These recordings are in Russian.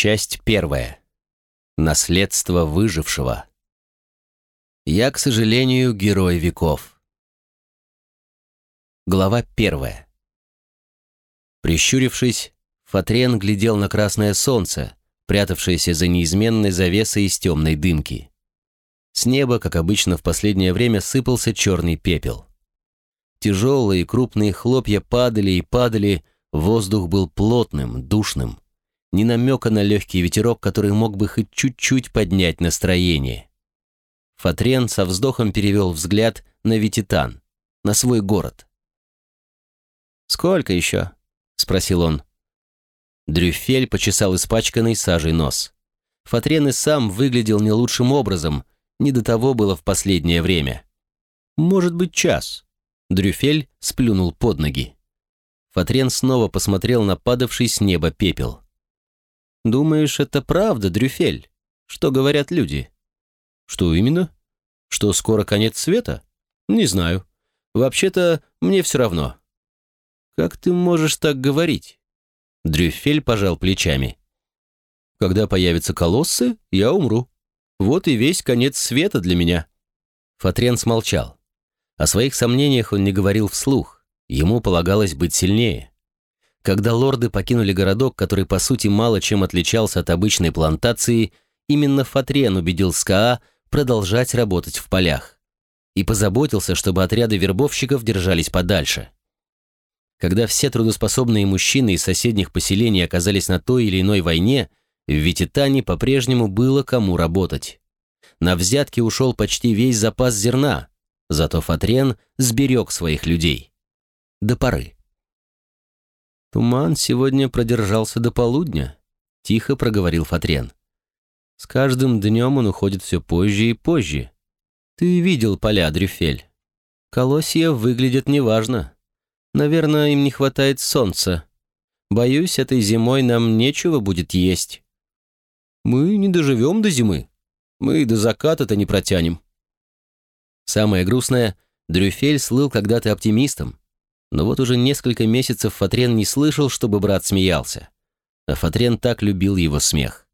Часть первая. Наследство выжившего. Я, к сожалению, герой веков. Глава первая. Прищурившись, Фатрен глядел на красное солнце, прятавшееся за неизменной завесой из темной дымки. С неба, как обычно в последнее время, сыпался черный пепел. Тяжелые крупные хлопья падали и падали, воздух был плотным, душным ни намека на легкий ветерок, который мог бы хоть чуть-чуть поднять настроение. Фатрен со вздохом перевел взгляд на Вититан, на свой город. «Сколько еще?» — спросил он. Дрюфель почесал испачканный сажей нос. Фатрен и сам выглядел не лучшим образом, не до того было в последнее время. «Может быть, час». Дрюфель сплюнул под ноги. Фатрен снова посмотрел на падавший с неба пепел. Думаешь, это правда, Дрюфель? Что говорят люди? Что именно? Что скоро конец света? Не знаю. Вообще-то, мне все равно. Как ты можешь так говорить? Дрюфель пожал плечами. Когда появятся колоссы, я умру. Вот и весь конец света для меня. Фатрен смолчал. О своих сомнениях он не говорил вслух. Ему полагалось быть сильнее. Когда лорды покинули городок, который по сути мало чем отличался от обычной плантации, именно Фатрен убедил СКА продолжать работать в полях и позаботился, чтобы отряды вербовщиков держались подальше. Когда все трудоспособные мужчины из соседних поселений оказались на той или иной войне, в Вититане по-прежнему было кому работать. На взятки ушел почти весь запас зерна, зато Фатрен сберег своих людей. До поры. «Туман сегодня продержался до полудня», — тихо проговорил Фатрен. «С каждым днем он уходит все позже и позже. Ты видел поля, Дрюфель. Колосья выглядят неважно. Наверное, им не хватает солнца. Боюсь, этой зимой нам нечего будет есть». «Мы не доживем до зимы. Мы до заката-то не протянем». Самое грустное, Дрюфель слыл когда-то оптимистом, но вот уже несколько месяцев Фатрен не слышал, чтобы брат смеялся. А Фатрен так любил его смех.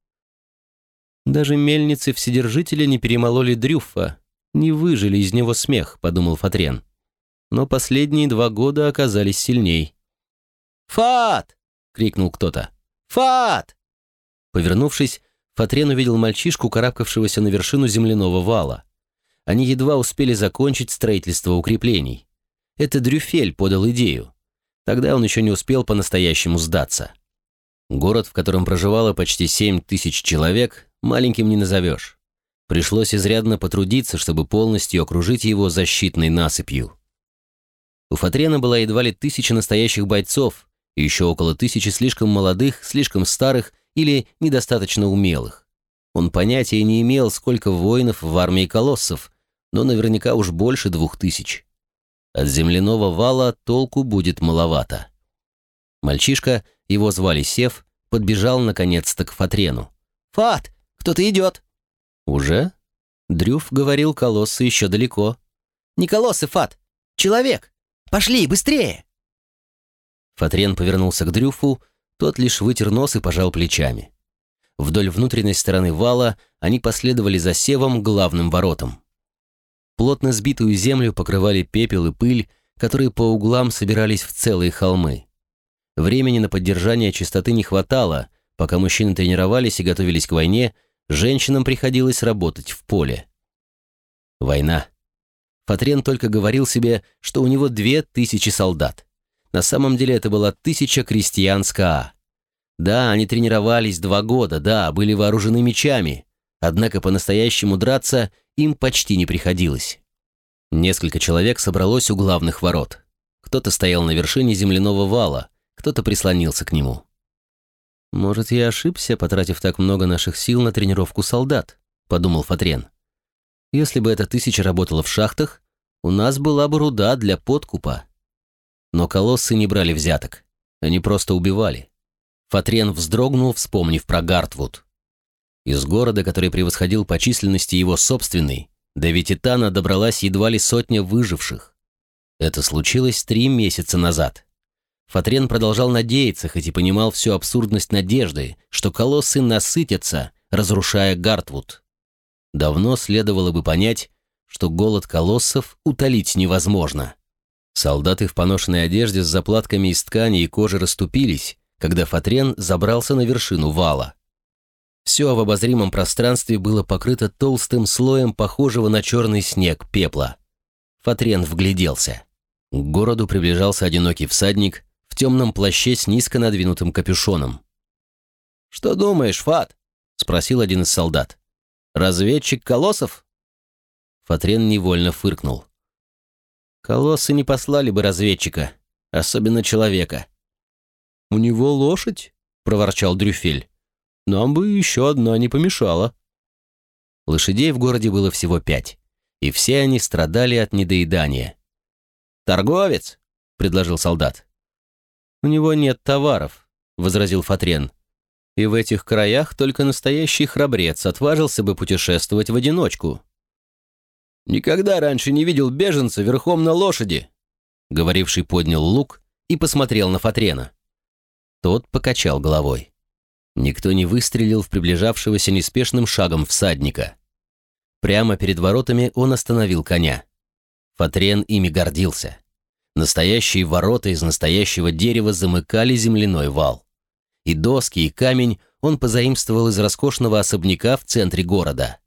«Даже мельницы Вседержителя не перемололи Дрюфа, не выжили из него смех», — подумал Фатрен. Но последние два года оказались сильней. «Фат!» — крикнул кто-то. «Фат!» Повернувшись, Фатрен увидел мальчишку, карабкавшегося на вершину земляного вала. Они едва успели закончить строительство укреплений. Это Дрюфель подал идею. Тогда он еще не успел по-настоящему сдаться. Город, в котором проживало почти 7 тысяч человек, маленьким не назовешь. Пришлось изрядно потрудиться, чтобы полностью окружить его защитной насыпью. У Фатрена была едва ли тысяча настоящих бойцов и еще около тысячи слишком молодых, слишком старых или недостаточно умелых. Он понятия не имел, сколько воинов в армии колоссов, но наверняка уж больше двух тысяч. От земляного вала толку будет маловато. Мальчишка, его звали Сев, подбежал наконец-то к Фатрену. «Фат, кто-то идет!» «Уже?» Дрюф говорил, колоссы еще далеко. «Не колоссы, Фат! Человек! Пошли, быстрее!» Фатрен повернулся к Дрюфу, тот лишь вытер нос и пожал плечами. Вдоль внутренней стороны вала они последовали за Севом главным воротам. Плотно сбитую землю покрывали пепел и пыль, которые по углам собирались в целые холмы. Времени на поддержание чистоты не хватало, пока мужчины тренировались и готовились к войне, женщинам приходилось работать в поле. Война. Фатрен только говорил себе, что у него две тысячи солдат. На самом деле это была тысяча крестьян СКА. Да, они тренировались два года, да, были вооружены мечами, однако по-настоящему драться им почти не приходилось. Несколько человек собралось у главных ворот. Кто-то стоял на вершине земляного вала, кто-то прислонился к нему. «Может, я ошибся, потратив так много наших сил на тренировку солдат?» — подумал Фатрен. «Если бы эта тысяча работала в шахтах, у нас была бы руда для подкупа». Но колоссы не брали взяток. Они просто убивали. Фатрен вздрогнул, вспомнив про Гартвуд. Из города, который превосходил по численности его собственный, до Вититана добралась едва ли сотня выживших. Это случилось три месяца назад. Фатрен продолжал надеяться, хоть и понимал всю абсурдность надежды, что колоссы насытятся, разрушая Гартвуд. Давно следовало бы понять, что голод колоссов утолить невозможно. Солдаты в поношенной одежде с заплатками из ткани и кожи расступились, когда Фатрен забрался на вершину вала. Все в обозримом пространстве было покрыто толстым слоем похожего на черный снег пепла. Фатрен вгляделся. К городу приближался одинокий всадник в темном плаще с низко надвинутым капюшоном. «Что думаешь, Фат?» — спросил один из солдат. «Разведчик Колосов?» Фатрен невольно фыркнул. «Колоссы не послали бы разведчика, особенно человека». «У него лошадь?» — проворчал Дрюфель. «Нам бы еще одна не помешала». Лошадей в городе было всего пять, и все они страдали от недоедания. «Торговец!» — предложил солдат. «У него нет товаров», — возразил Фатрен. «И в этих краях только настоящий храбрец отважился бы путешествовать в одиночку». «Никогда раньше не видел беженца верхом на лошади», — говоривший поднял лук и посмотрел на Фатрена. Тот покачал головой. Никто не выстрелил в приближавшегося неспешным шагом всадника. Прямо перед воротами он остановил коня. Фатрен ими гордился. Настоящие ворота из настоящего дерева замыкали земляной вал. И доски, и камень он позаимствовал из роскошного особняка в центре города.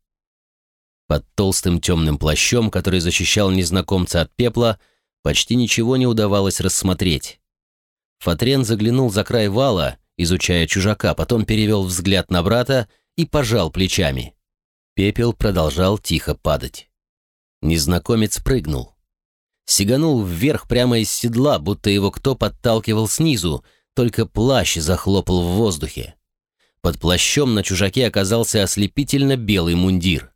Под толстым темным плащом, который защищал незнакомца от пепла, почти ничего не удавалось рассмотреть. Фатрен заглянул за край вала, изучая чужака, потом перевел взгляд на брата и пожал плечами. Пепел продолжал тихо падать. Незнакомец прыгнул сиганул вверх прямо из седла, будто его кто подталкивал снизу, только плащ захлопал в воздухе. Под плащом на чужаке оказался ослепительно белый мундир.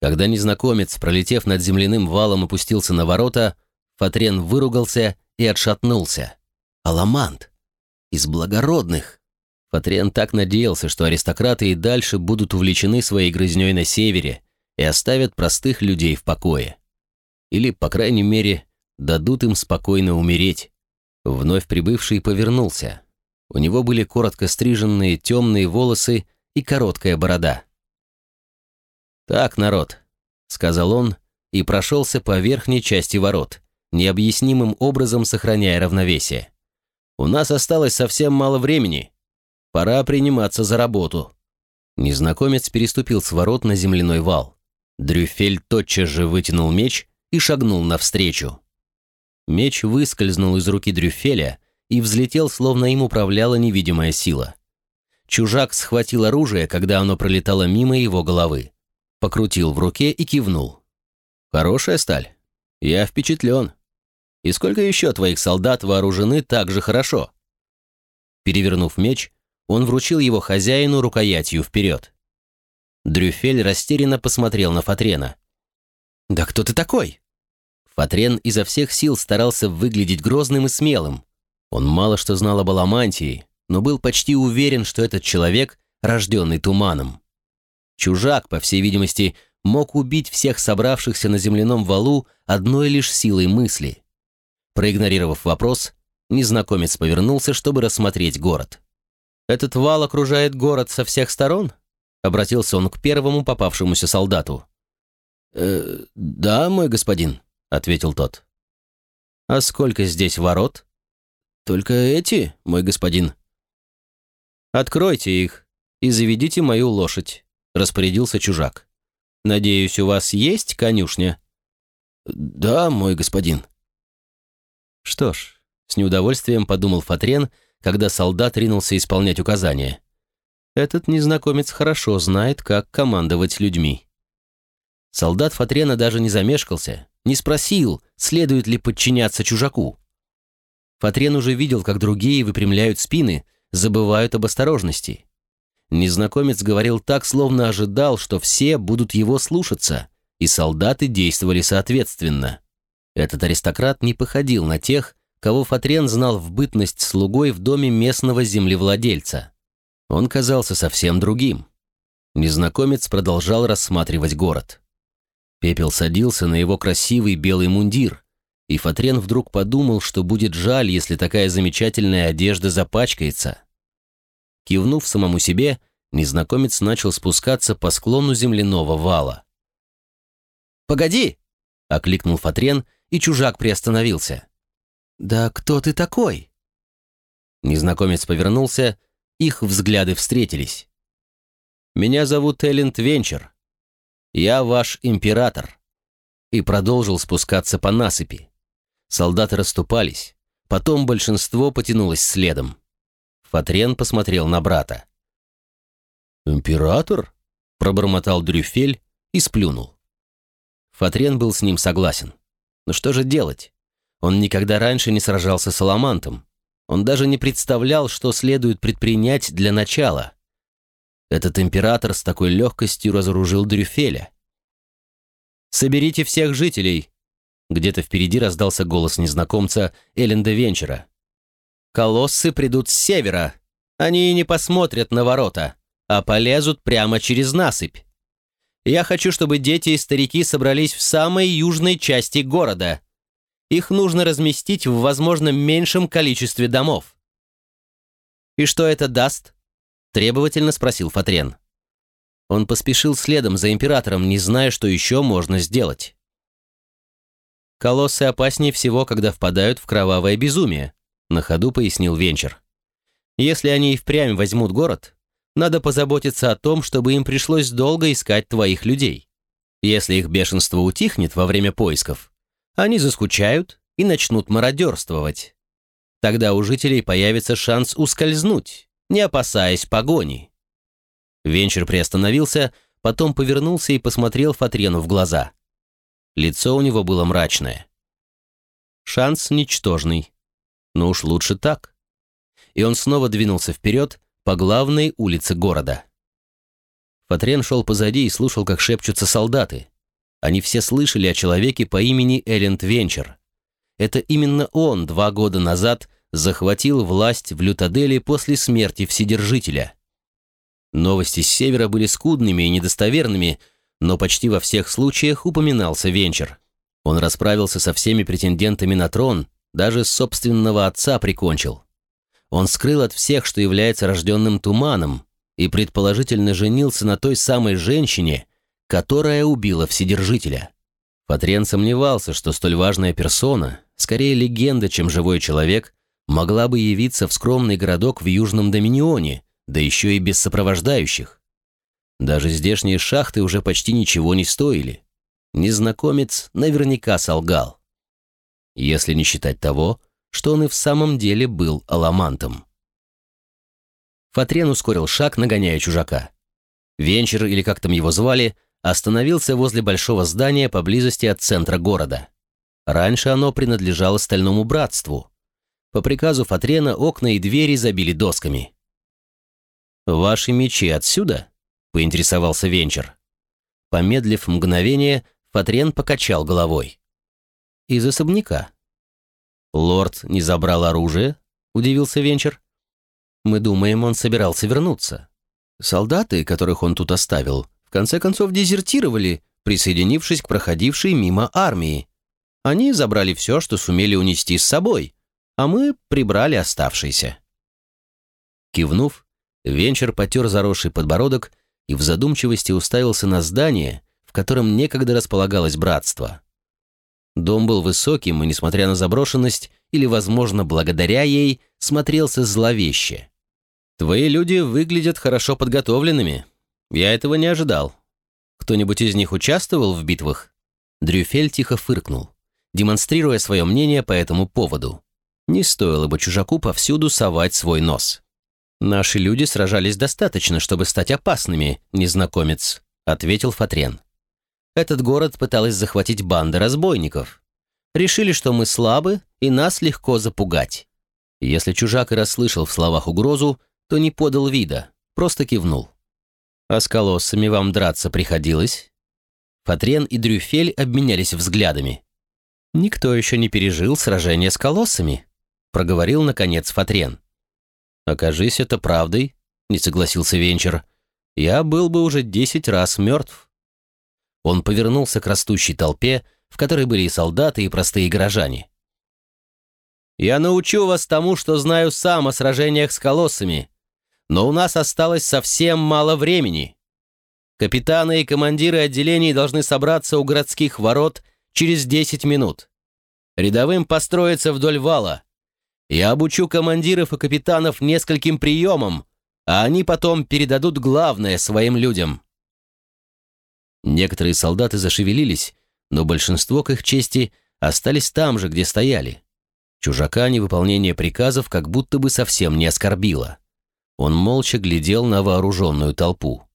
Когда незнакомец, пролетев над земляным валом, опустился на ворота, Фатрен выругался и отшатнулся. «Аламант! Из благородных!» Фатрен так надеялся, что аристократы и дальше будут увлечены своей грызней на севере и оставят простых людей в покое. Или, по крайней мере, дадут им спокойно умереть. Вновь прибывший повернулся. У него были коротко стриженные темные волосы и короткая борода. «Так, народ», — сказал он и прошелся по верхней части ворот, необъяснимым образом сохраняя равновесие. «У нас осталось совсем мало времени. Пора приниматься за работу». Незнакомец переступил с ворот на земляной вал. Дрюфель тотчас же вытянул меч и шагнул навстречу. Меч выскользнул из руки Дрюфеля и взлетел, словно им управляла невидимая сила. Чужак схватил оружие, когда оно пролетало мимо его головы. Покрутил в руке и кивнул. «Хорошая сталь. Я впечатлен. И сколько еще твоих солдат вооружены так же хорошо?» Перевернув меч, он вручил его хозяину рукоятью вперед. Дрюфель растерянно посмотрел на Фатрена. «Да кто ты такой?» Фатрен изо всех сил старался выглядеть грозным и смелым. Он мало что знал об Аламантии, но был почти уверен, что этот человек, рожденный туманом. Чужак, по всей видимости, мог убить всех собравшихся на земляном валу одной лишь силой мысли. Проигнорировав вопрос, незнакомец повернулся, чтобы рассмотреть город. «Этот вал окружает город со всех сторон?» — обратился он к первому попавшемуся солдату. «Э, «Да, мой господин», — ответил тот. «А сколько здесь ворот?» «Только эти, мой господин». «Откройте их и заведите мою лошадь», — распорядился чужак. «Надеюсь, у вас есть конюшня?» «Да, мой господин». Что ж, с неудовольствием подумал Фатрен, когда солдат ринулся исполнять указания. Этот незнакомец хорошо знает, как командовать людьми. Солдат Фатрена даже не замешкался, не спросил, следует ли подчиняться чужаку. Фатрен уже видел, как другие выпрямляют спины, забывают об осторожности. Незнакомец говорил так, словно ожидал, что все будут его слушаться, и солдаты действовали соответственно. Этот аристократ не походил на тех, кого Фатрен знал в бытность слугой в доме местного землевладельца. Он казался совсем другим. Незнакомец продолжал рассматривать город. Пепел садился на его красивый белый мундир. и Фатрен вдруг подумал, что будет жаль, если такая замечательная одежда запачкается. Кивнув самому себе, незнакомец начал спускаться по склону земляного вала. «Погоди!» — окликнул Фатрен, и чужак приостановился. «Да кто ты такой?» Незнакомец повернулся, их взгляды встретились. «Меня зовут Элленд Венчер. Я ваш император». И продолжил спускаться по насыпи. Солдаты расступались, потом большинство потянулось следом. Фатрен посмотрел на брата. «Император?» — пробормотал Дрюфель и сплюнул. Фатрен был с ним согласен. Но что же делать? Он никогда раньше не сражался с Аламантом. Он даже не представлял, что следует предпринять для начала. Этот император с такой легкостью разоружил Дрюфеля. «Соберите всех жителей!» Где-то впереди раздался голос незнакомца Эленда Венчера. «Колоссы придут с севера. Они не посмотрят на ворота, а полезут прямо через насыпь. Я хочу, чтобы дети и старики собрались в самой южной части города. Их нужно разместить в, возможно, меньшем количестве домов. «И что это даст?» – требовательно спросил Фатрен. Он поспешил следом за императором, не зная, что еще можно сделать. «Колоссы опаснее всего, когда впадают в кровавое безумие», – на ходу пояснил Венчер. «Если они и впрямь возьмут город, надо позаботиться о том, чтобы им пришлось долго искать твоих людей. Если их бешенство утихнет во время поисков, они заскучают и начнут мародерствовать. Тогда у жителей появится шанс ускользнуть, не опасаясь погони. Венчер приостановился, потом повернулся и посмотрел Фатрену в глаза. Лицо у него было мрачное. Шанс ничтожный. Но уж лучше так. И он снова двинулся вперед, по главной улице города. Фатрен шел позади и слушал, как шепчутся солдаты. Они все слышали о человеке по имени Элленд Венчер. Это именно он два года назад захватил власть в Лютаделе после смерти Вседержителя. Новости с севера были скудными и недостоверными, но почти во всех случаях упоминался Венчер. Он расправился со всеми претендентами на трон, даже собственного отца прикончил. Он скрыл от всех, что является рожденным туманом, и предположительно женился на той самой женщине, которая убила Вседержителя. Фатрен сомневался, что столь важная персона, скорее легенда, чем живой человек, могла бы явиться в скромный городок в Южном Доминионе, да еще и без сопровождающих. Даже здешние шахты уже почти ничего не стоили. Незнакомец наверняка солгал. Если не считать того, что он и в самом деле был аламантом. Фатрен ускорил шаг, нагоняя чужака. Венчер, или как там его звали, остановился возле большого здания поблизости от центра города. Раньше оно принадлежало Стальному Братству. По приказу Фатрена окна и двери забили досками. «Ваши мечи отсюда?» — поинтересовался Венчер. Помедлив мгновение, Фатрен покачал головой. «Из особняка. «Лорд не забрал оружие?» — удивился Венчер. «Мы думаем, он собирался вернуться. Солдаты, которых он тут оставил, в конце концов дезертировали, присоединившись к проходившей мимо армии. Они забрали все, что сумели унести с собой, а мы прибрали оставшиеся». Кивнув, Венчер потер заросший подбородок и в задумчивости уставился на здание, в котором некогда располагалось братство. Дом был высоким и, несмотря на заброшенность, или, возможно, благодаря ей, смотрелся зловеще. «Твои люди выглядят хорошо подготовленными. Я этого не ожидал. Кто-нибудь из них участвовал в битвах?» Дрюфель тихо фыркнул, демонстрируя свое мнение по этому поводу. Не стоило бы чужаку повсюду совать свой нос. «Наши люди сражались достаточно, чтобы стать опасными, незнакомец», — ответил Фатрен. Этот город пыталась захватить банда разбойников. Решили, что мы слабы, и нас легко запугать. Если чужак и расслышал в словах угрозу, то не подал вида, просто кивнул. «А с колоссами вам драться приходилось?» Фатрен и Дрюфель обменялись взглядами. «Никто еще не пережил сражение с колоссами», — проговорил, наконец, Фатрен. «Окажись это правдой», — не согласился Венчер, — «я был бы уже десять раз мертв». Он повернулся к растущей толпе, в которой были и солдаты, и простые горожане. «Я научу вас тому, что знаю сам о сражениях с колоссами, но у нас осталось совсем мало времени. Капитаны и командиры отделений должны собраться у городских ворот через 10 минут. Рядовым построиться вдоль вала. Я обучу командиров и капитанов нескольким приемам, а они потом передадут главное своим людям». Некоторые солдаты зашевелились, но большинство, к их чести, остались там же, где стояли. Чужака невыполнение приказов как будто бы совсем не оскорбило. Он молча глядел на вооруженную толпу.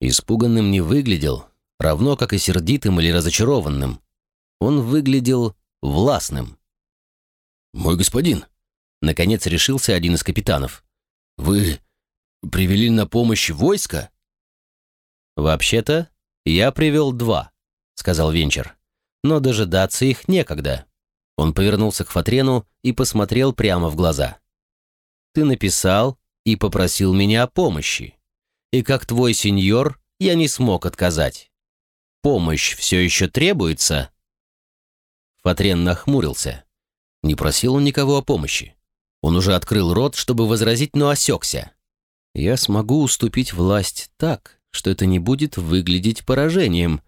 Испуганным не выглядел, равно как и сердитым или разочарованным. Он выглядел властным. «Мой господин», — наконец решился один из капитанов, — «вы привели на помощь войска?» «Вообще-то, я привел два», — сказал Венчер. «Но дожидаться их некогда». Он повернулся к Фатрену и посмотрел прямо в глаза. «Ты написал и попросил меня о помощи. И как твой сеньор я не смог отказать. Помощь все еще требуется?» Фатрен нахмурился. Не просил он никого о помощи. Он уже открыл рот, чтобы возразить, но осекся. «Я смогу уступить власть так, что это не будет выглядеть поражением.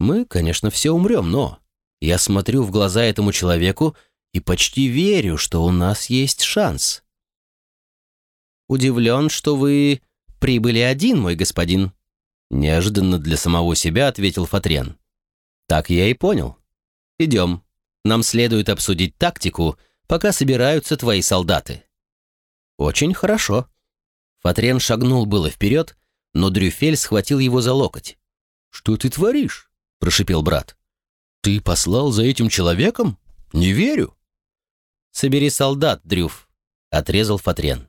Мы, конечно, все умрем, но я смотрю в глаза этому человеку и почти верю, что у нас есть шанс. Удивлен, что вы прибыли один, мой господин. Неожиданно для самого себя ответил Фатрен. Так я и понял. Идем. Нам следует обсудить тактику, пока собираются твои солдаты. Очень хорошо. Фатрен шагнул было вперед, но Дрюфель схватил его за локоть. «Что ты творишь?» – прошипел брат. «Ты послал за этим человеком? Не верю!» «Собери солдат, Дрюф», — отрезал Фатрен.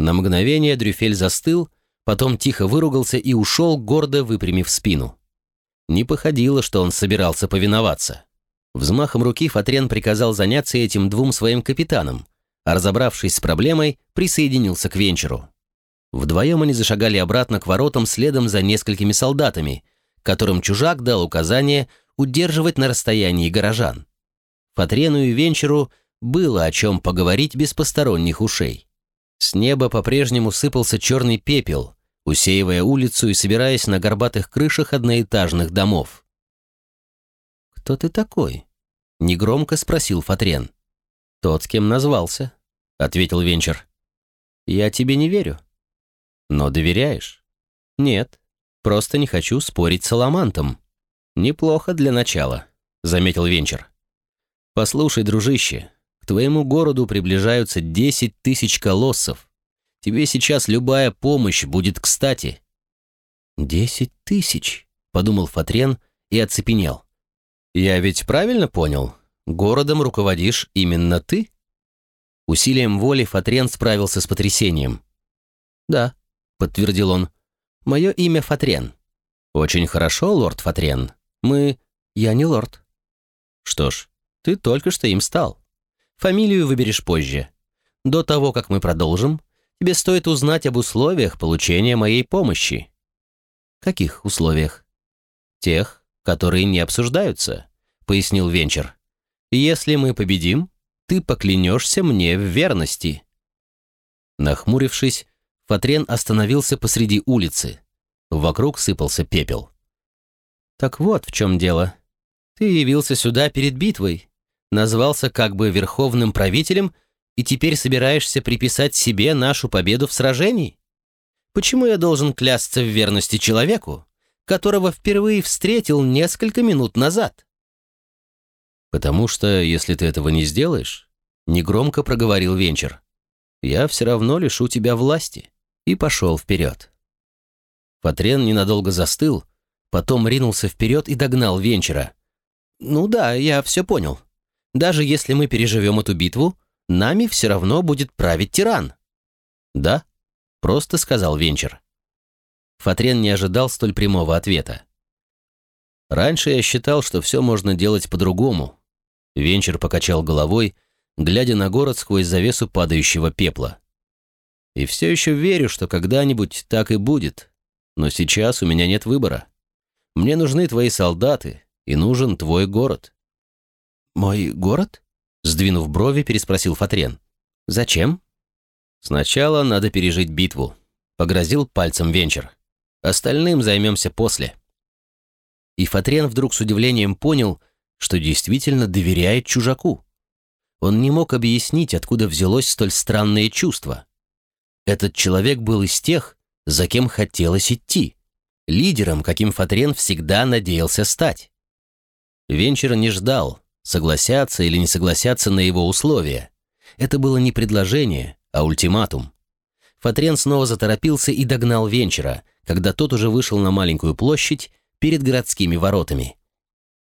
На мгновение Дрюфель застыл, потом тихо выругался и ушел, гордо выпрямив спину. Не походило, что он собирался повиноваться. Взмахом руки Фатрен приказал заняться этим двум своим капитанам, а разобравшись с проблемой, присоединился к венчеру. Вдвоем они зашагали обратно к воротам следом за несколькими солдатами, которым чужак дал указание удерживать на расстоянии горожан. Фатрену и Венчеру было о чем поговорить без посторонних ушей. С неба по-прежнему сыпался черный пепел, усеивая улицу и собираясь на горбатых крышах одноэтажных домов. «Кто ты такой?» — негромко спросил Фатрен. «Тот, с кем назвался», — ответил Венчер. «Я тебе не верю». «Но доверяешь?» «Нет, просто не хочу спорить с Аламантом». «Неплохо для начала», — заметил Венчер. «Послушай, дружище, к твоему городу приближаются десять тысяч колоссов. Тебе сейчас любая помощь будет кстати». «Десять тысяч», — подумал Фатрен и оцепенел. «Я ведь правильно понял? Городом руководишь именно ты?» Усилием воли Фатрен справился с потрясением. «Да», — подтвердил он, — «мое имя Фатрен». «Очень хорошо, лорд Фатрен. Мы... Я не лорд. Что ж, ты только что им стал. Фамилию выберешь позже. До того, как мы продолжим, тебе стоит узнать об условиях получения моей помощи. Каких условиях? Тех, которые не обсуждаются, пояснил Венчер. Если мы победим, ты поклянешься мне в верности. Нахмурившись, Фатрен остановился посреди улицы. Вокруг сыпался пепел. Так вот в чем дело. Ты явился сюда перед битвой, назвался как бы верховным правителем и теперь собираешься приписать себе нашу победу в сражении? Почему я должен клясться в верности человеку, которого впервые встретил несколько минут назад? Потому что, если ты этого не сделаешь, негромко проговорил Венчер, я все равно лишу тебя власти и пошел вперед. Фатрен ненадолго застыл, Потом ринулся вперед и догнал Венчера. «Ну да, я все понял. Даже если мы переживем эту битву, нами все равно будет править тиран». «Да?» — просто сказал Венчер. Фатрен не ожидал столь прямого ответа. «Раньше я считал, что все можно делать по-другому». Венчер покачал головой, глядя на город сквозь завесу падающего пепла. «И все еще верю, что когда-нибудь так и будет. Но сейчас у меня нет выбора. Мне нужны твои солдаты, и нужен твой город. Мой город? Сдвинув брови, переспросил Фатрен. Зачем? Сначала надо пережить битву. Погрозил пальцем Венчер. Остальным займемся после. И Фатрен вдруг с удивлением понял, что действительно доверяет чужаку. Он не мог объяснить, откуда взялось столь странное чувство. Этот человек был из тех, за кем хотелось идти, лидером, каким Фатрен всегда надеялся стать. Венчер не ждал, согласятся или не согласятся на его условия. Это было не предложение, а ультиматум. Фатрен снова заторопился и догнал Венчера, когда тот уже вышел на маленькую площадь перед городскими воротами.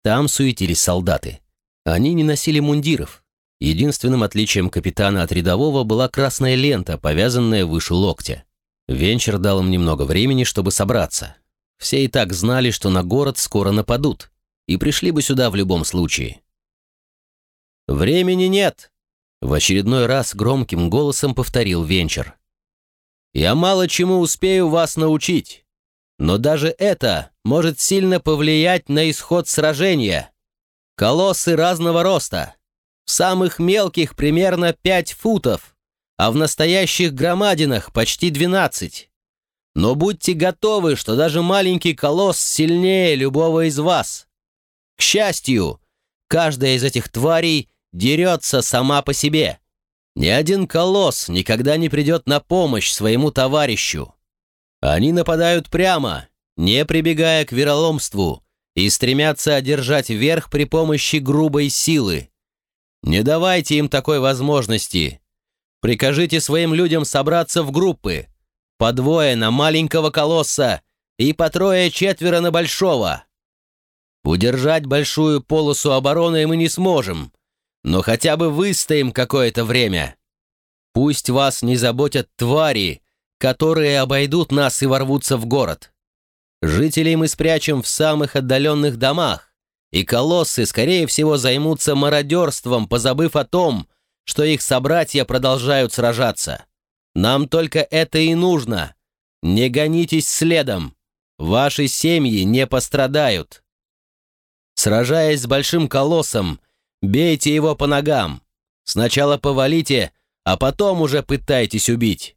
Там суетились солдаты. Они не носили мундиров. Единственным отличием капитана от рядового была красная лента, повязанная выше локтя. Венчер дал им немного времени, чтобы собраться. Все и так знали, что на город скоро нападут, и пришли бы сюда в любом случае. «Времени нет!» — в очередной раз громким голосом повторил Венчер. «Я мало чему успею вас научить, но даже это может сильно повлиять на исход сражения. Колоссы разного роста, в самых мелких примерно 5 футов, а в настоящих громадинах почти 12. Но будьте готовы, что даже маленький колосс сильнее любого из вас. К счастью, каждая из этих тварей дерется сама по себе. Ни один колосс никогда не придет на помощь своему товарищу. Они нападают прямо, не прибегая к вероломству, и стремятся одержать верх при помощи грубой силы. Не давайте им такой возможности. Прикажите своим людям собраться в группы, по двое на маленького колосса и по трое-четверо на большого. Удержать большую полосу обороны мы не сможем, но хотя бы выстоим какое-то время. Пусть вас не заботят твари, которые обойдут нас и ворвутся в город. Жителей мы спрячем в самых отдаленных домах, и колоссы, скорее всего, займутся мародерством, позабыв о том, что их собратья продолжают сражаться. Нам только это и нужно. Не гонитесь следом. Ваши семьи не пострадают. Сражаясь с большим колоссом, бейте его по ногам. Сначала повалите, а потом уже пытайтесь убить.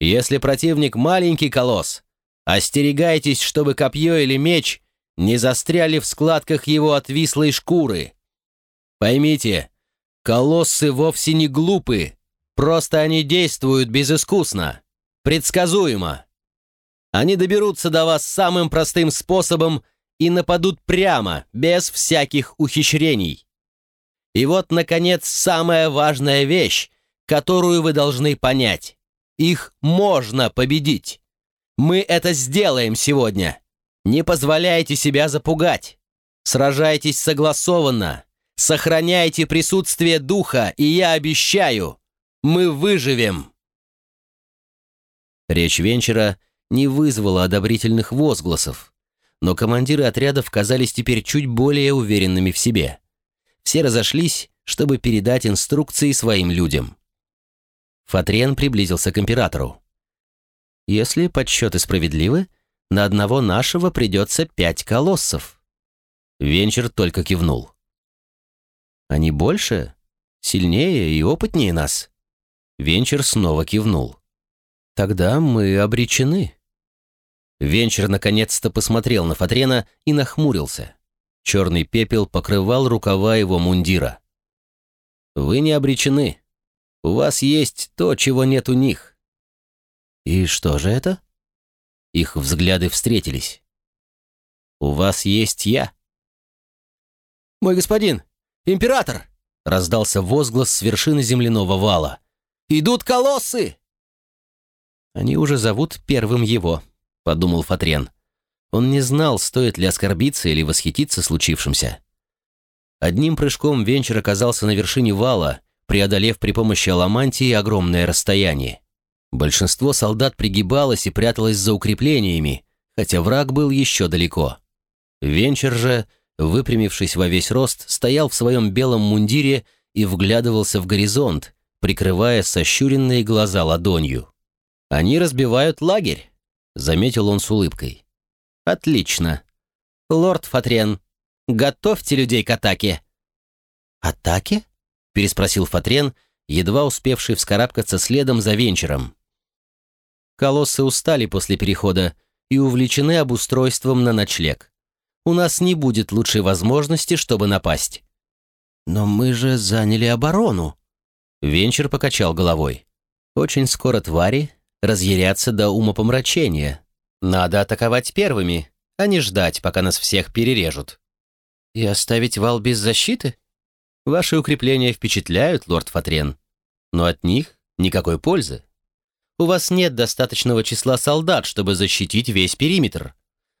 Если противник маленький колосс, остерегайтесь, чтобы копье или меч не застряли в складках его отвислой шкуры. Поймите, колоссы вовсе не глупы, просто они действуют безыскусно, предсказуемо. Они доберутся до вас самым простым способом и нападут прямо, без всяких ухищрений. И вот, наконец, самая важная вещь, которую вы должны понять. Их можно победить. Мы это сделаем сегодня. Не позволяйте себя запугать. Сражайтесь согласованно. Сохраняйте присутствие духа, и я обещаю, мы выживем. Речь Венчера не вызвала одобрительных возгласов, но командиры отрядов казались теперь чуть более уверенными в себе. Все разошлись, чтобы передать инструкции своим людям. Фатрен приблизился к императору. «Если подсчеты справедливы, на одного нашего придется пять колоссов». Венчер только кивнул. «Они больше, сильнее и опытнее нас?» Венчер снова кивнул. «Тогда мы обречены». Венчер наконец-то посмотрел на Фатрена и нахмурился. Черный пепел покрывал рукава его мундира. «Вы не обречены. У вас есть то, чего нет у них». «И что же это?» Их взгляды встретились. «У вас есть я». «Мой господин! Император!» раздался возглас с вершины земляного вала. «Идут колоссы!» «Они уже зовут первым его», — подумал Фатрен. Он не знал, стоит ли оскорбиться или восхититься случившимся. Одним прыжком Венчер оказался на вершине вала, преодолев при помощи аламантии огромное расстояние. Большинство солдат пригибалось и пряталось за укреплениями, хотя враг был еще далеко. Венчер же, выпрямившись во весь рост, стоял в своем белом мундире и вглядывался в горизонт, прикрывая сощуренные глаза ладонью. «Они разбивают лагерь», — заметил он с улыбкой. «Отлично. Лорд Фатрен, готовьте людей к атаке». «Атаке?» — переспросил Фатрен, едва успевший вскарабкаться следом за венчером. Колоссы устали после перехода и увлечены обустройством на ночлег. У нас не будет лучшей возможности, чтобы напасть. «Но мы же заняли оборону!» Венчер покачал головой. «Очень скоро твари разъярятся до умопомрачения. Надо атаковать первыми, а не ждать, пока нас всех перережут». «И оставить вал без защиты?» «Ваши укрепления впечатляют, лорд Фатрен, но от них никакой пользы. У вас нет достаточного числа солдат, чтобы защитить весь периметр.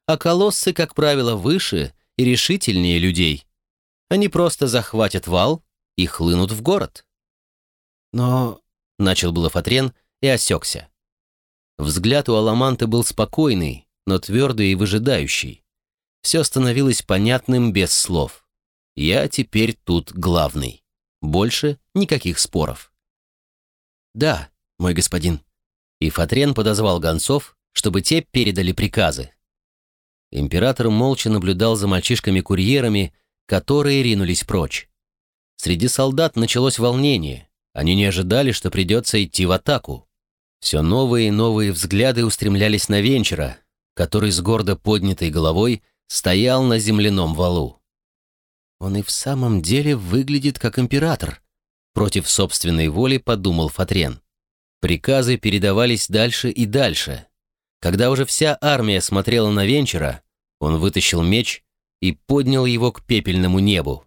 А колоссы, как правило, выше и решительнее людей. Они просто захватят вал и хлынут в город. Но... Начал было Фатрен и осекся. Взгляд у Аламанта был спокойный, но твердый и выжидающий. Все становилось понятным без слов. Я теперь тут главный. Больше никаких споров. «Да, мой господин», и Фатрен подозвал гонцов, чтобы те передали приказы. Император молча наблюдал за мальчишками-курьерами, которые ринулись прочь. Среди солдат началось волнение. Они не ожидали, что придется идти в атаку. Все новые и новые взгляды устремлялись на Венчера, который с гордо поднятой головой стоял на земляном валу. «Он и в самом деле выглядит как император», против собственной воли подумал Фатрен. Приказы передавались дальше и дальше. Когда уже вся армия смотрела на Венчера, он вытащил меч и поднял его к пепельному небу.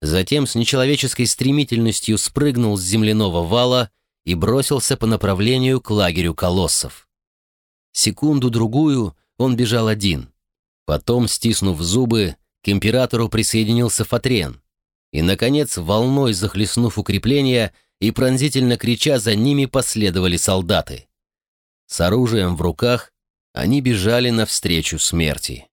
Затем с нечеловеческой стремительностью спрыгнул с земляного вала и бросился по направлению к лагерю колоссов. Секунду-другую он бежал один. Потом, стиснув зубы, к императору присоединился Фатрен. И, наконец, волной захлестнув укрепления, и пронзительно крича за ними последовали солдаты. С оружием в руках они бежали навстречу смерти.